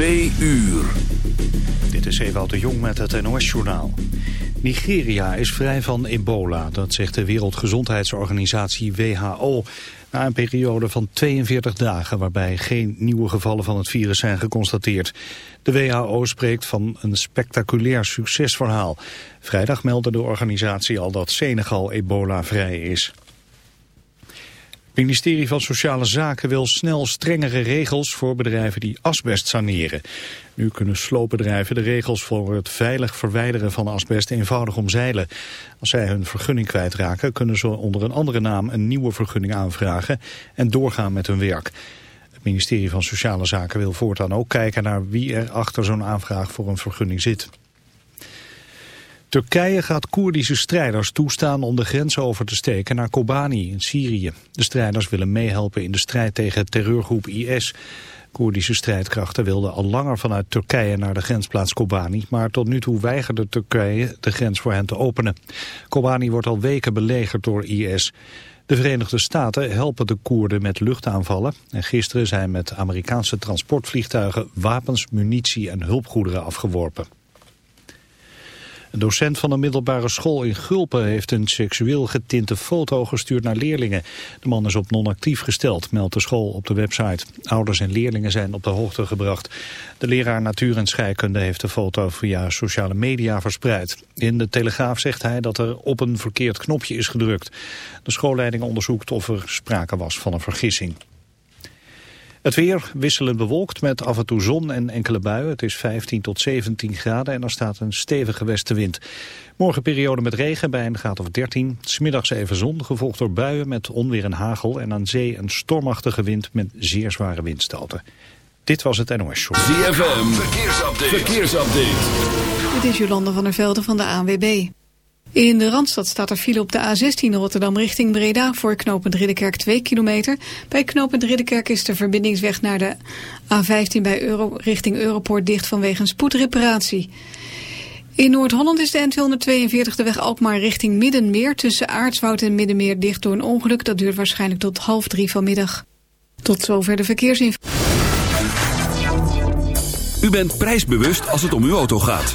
Twee uur. Dit is Ewout de Jong met het NOS-journaal. Nigeria is vrij van ebola, dat zegt de Wereldgezondheidsorganisatie WHO... na een periode van 42 dagen waarbij geen nieuwe gevallen van het virus zijn geconstateerd. De WHO spreekt van een spectaculair succesverhaal. Vrijdag meldde de organisatie al dat Senegal ebola-vrij is. Het ministerie van Sociale Zaken wil snel strengere regels voor bedrijven die asbest saneren. Nu kunnen sloopbedrijven de regels voor het veilig verwijderen van asbest eenvoudig omzeilen. Als zij hun vergunning kwijtraken kunnen ze onder een andere naam een nieuwe vergunning aanvragen en doorgaan met hun werk. Het ministerie van Sociale Zaken wil voortaan ook kijken naar wie er achter zo'n aanvraag voor een vergunning zit. Turkije gaat Koerdische strijders toestaan om de grens over te steken naar Kobani in Syrië. De strijders willen meehelpen in de strijd tegen terreurgroep IS. Koerdische strijdkrachten wilden al langer vanuit Turkije naar de grensplaats Kobani, maar tot nu toe weigerde Turkije de grens voor hen te openen. Kobani wordt al weken belegerd door IS. De Verenigde Staten helpen de Koerden met luchtaanvallen en gisteren zijn met Amerikaanse transportvliegtuigen wapens, munitie en hulpgoederen afgeworpen. Een docent van een middelbare school in Gulpen heeft een seksueel getinte foto gestuurd naar leerlingen. De man is op non-actief gesteld, meldt de school op de website. Ouders en leerlingen zijn op de hoogte gebracht. De leraar natuur en scheikunde heeft de foto via sociale media verspreid. In de Telegraaf zegt hij dat er op een verkeerd knopje is gedrukt. De schoolleiding onderzoekt of er sprake was van een vergissing. Het weer wisselend bewolkt met af en toe zon en enkele buien. Het is 15 tot 17 graden en er staat een stevige westenwind. Morgen periode met regen bij een graad of 13. Smiddags even zon, gevolgd door buien met onweer en hagel... en aan zee een stormachtige wind met zeer zware windstoten. Dit was het NOS Show. ZFM, verkeersupdate. verkeersupdate. Dit is Jolande van der Velde van de ANWB. In de Randstad staat er file op de A16 Rotterdam richting Breda... voor knooppunt Ridderkerk 2 kilometer. Bij knooppunt Ridderkerk is de verbindingsweg naar de A15 bij Euro, richting Europoort dicht vanwege een spoedreparatie. In Noord-Holland is de N242 de weg Alkmaar richting Middenmeer... tussen Aardswoud en Middenmeer dicht door een ongeluk. Dat duurt waarschijnlijk tot half drie vanmiddag. Tot zover de verkeersinformatie. U bent prijsbewust als het om uw auto gaat.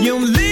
You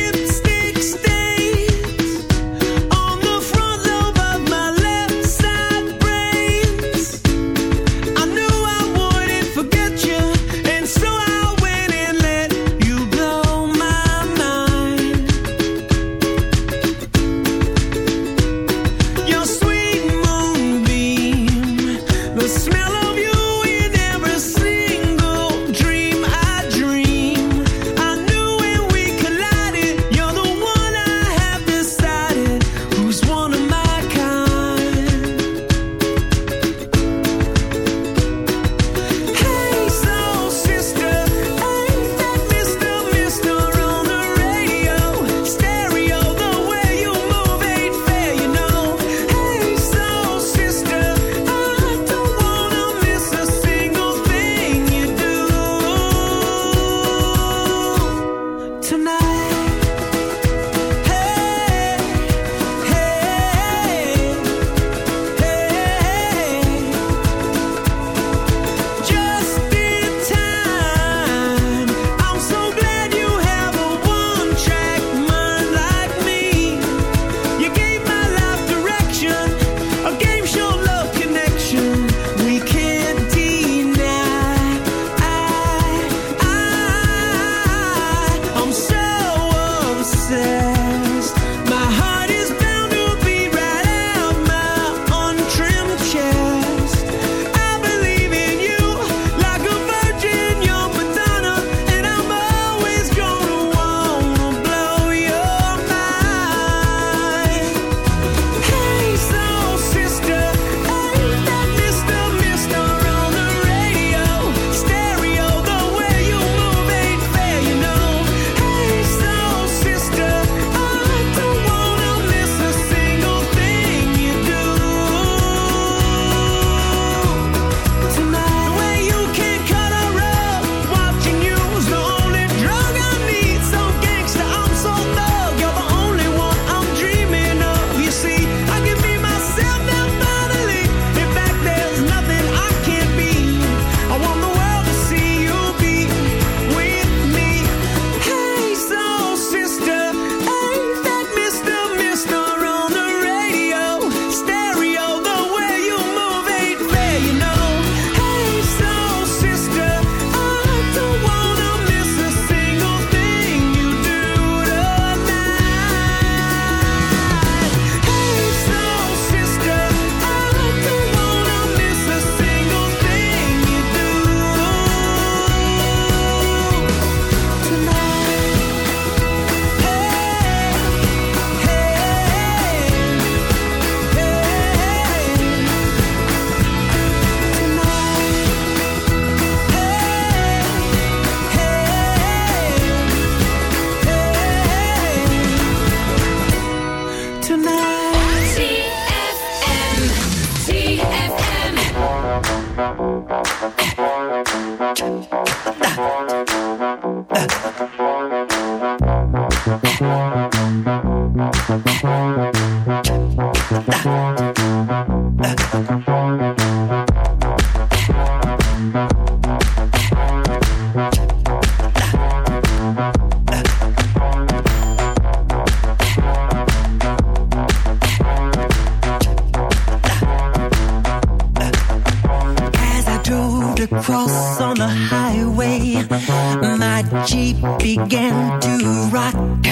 began to rock.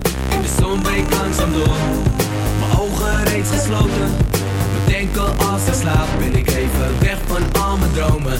in de zon breekt langzaam door. Mijn ogen reeds gesloten, bedenken als ik slaap. Ben ik even weg van al mijn dromen,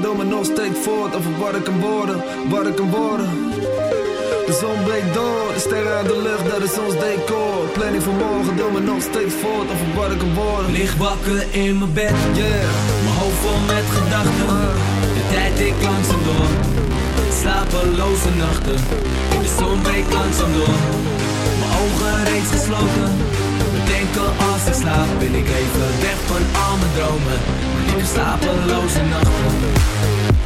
Doe me nog steeds voort. Over wat ik kan worden, wat ik kan worden. De zon breekt door, de sterren aan de lucht, dat is ons decor. Planning van morgen, doe me nog steeds voort. Over wat ik kan worden. Lig wakker in mijn bed, Yeah, mijn hoofd vol met gedachten. De tijd ik langzaam door, slapeloze nachten. De zon breekt langzaam door, mijn ogen reeds gesloten. Bedenken als ik slaap, ben ik even weg van al mijn dromen. Ik slapeloze nachten.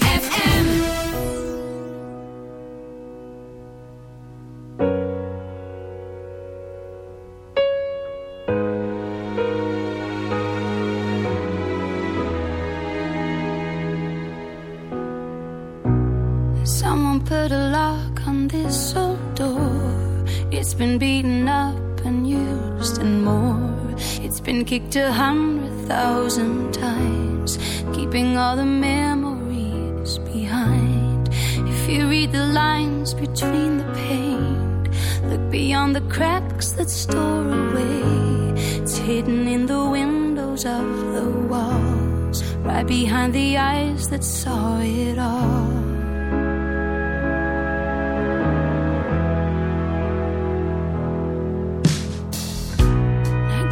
Behind. If you read the lines between the paint, look beyond the cracks that store away. It's hidden in the windows of the walls, right behind the eyes that saw it all.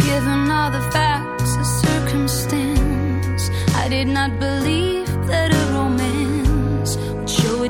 Given all the facts of circumstance, I did not believe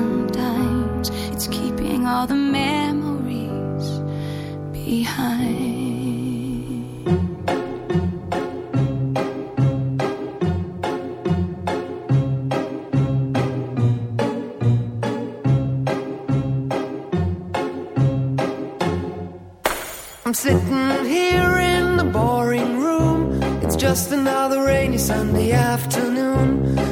thousand times. It's keeping all the memories behind. I'm sitting here in the boring room. It's just another rainy Sunday afternoon.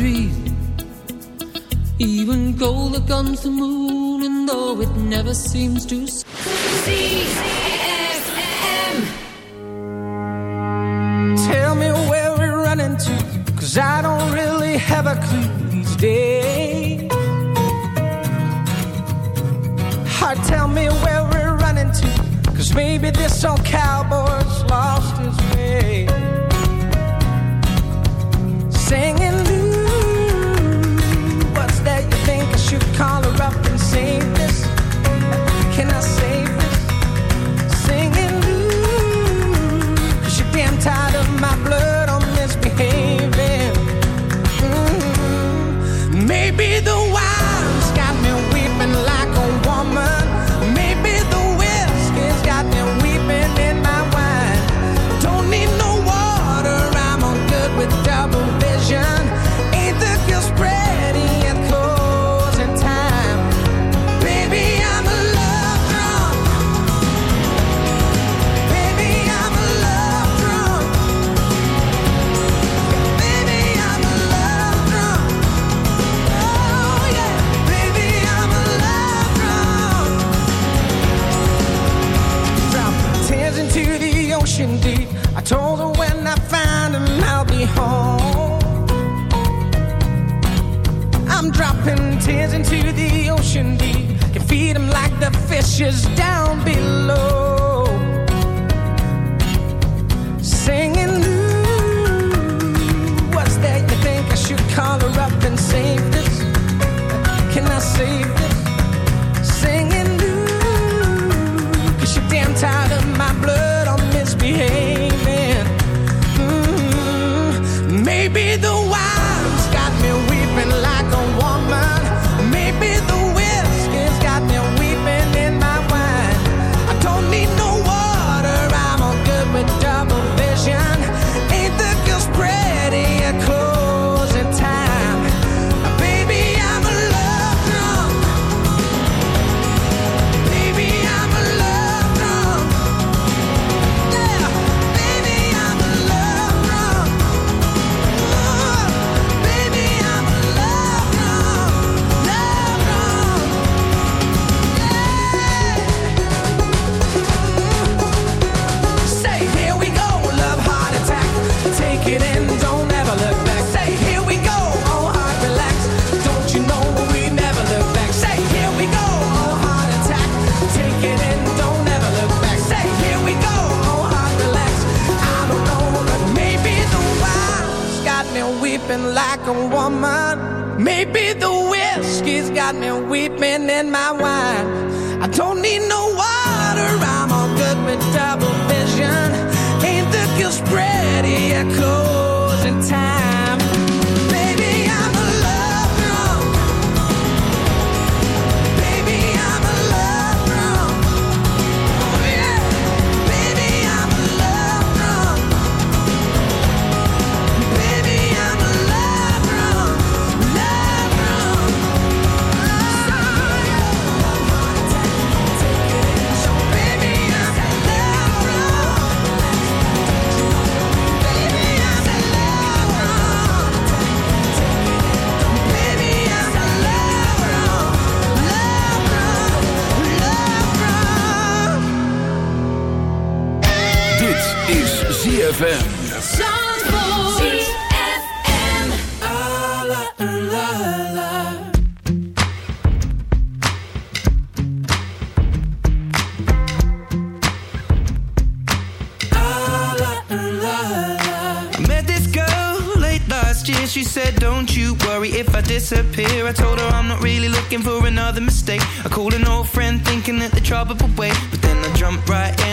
trees. Even gold that comes the moon, and though it never seems to. See, Tell me where we're running to, cause I don't really have a clue these days. Heart, tell me where we're running to, cause maybe this all counts.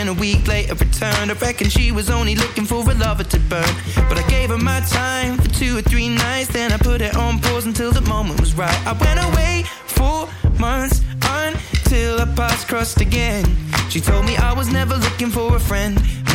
A week later returned. I reckon she was only looking for a lover to burn. But I gave her my time for two or three nights. Then I put it on pause until the moment was right. I went away four months until our paths crossed again. She told me I was never looking for a friend.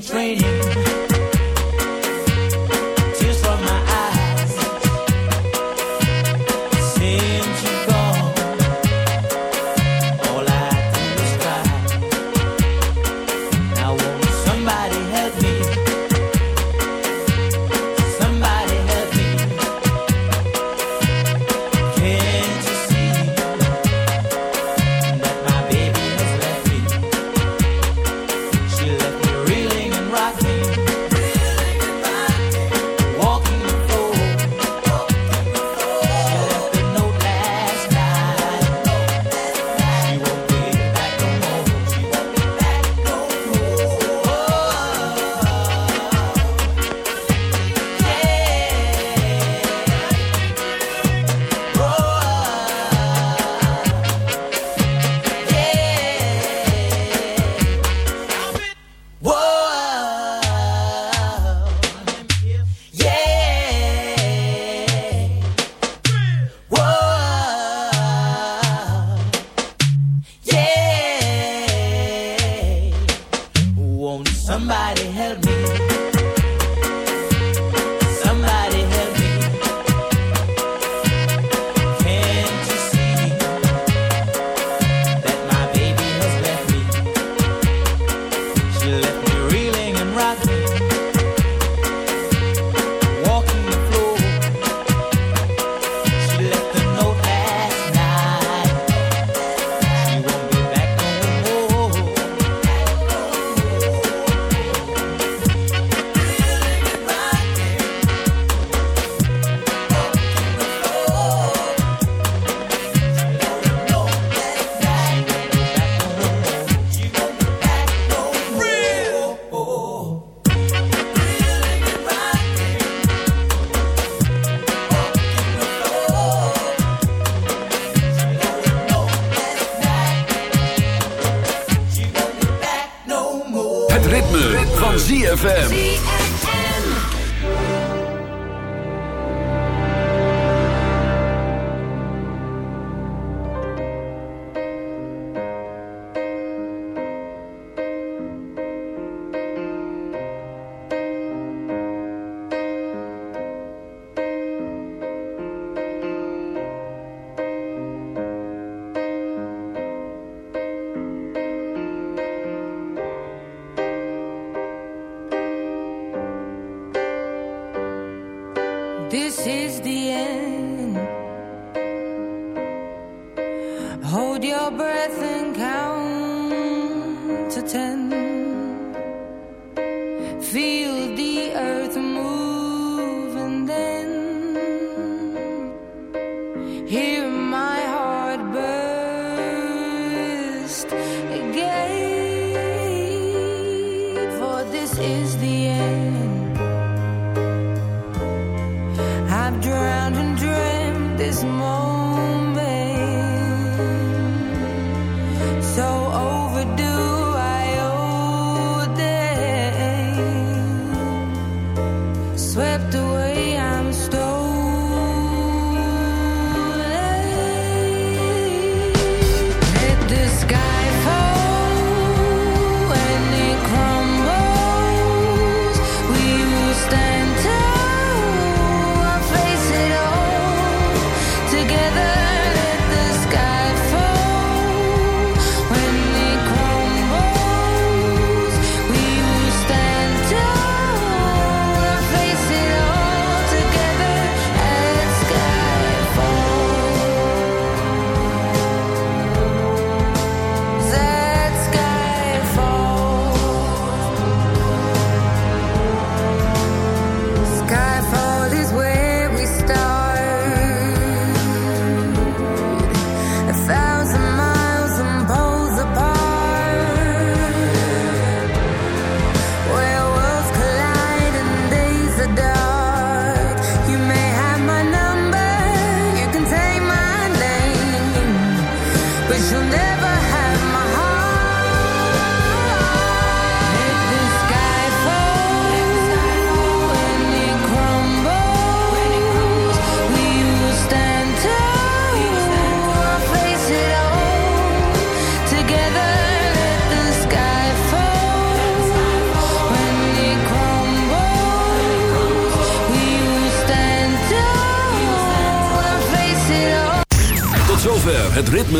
it's raining.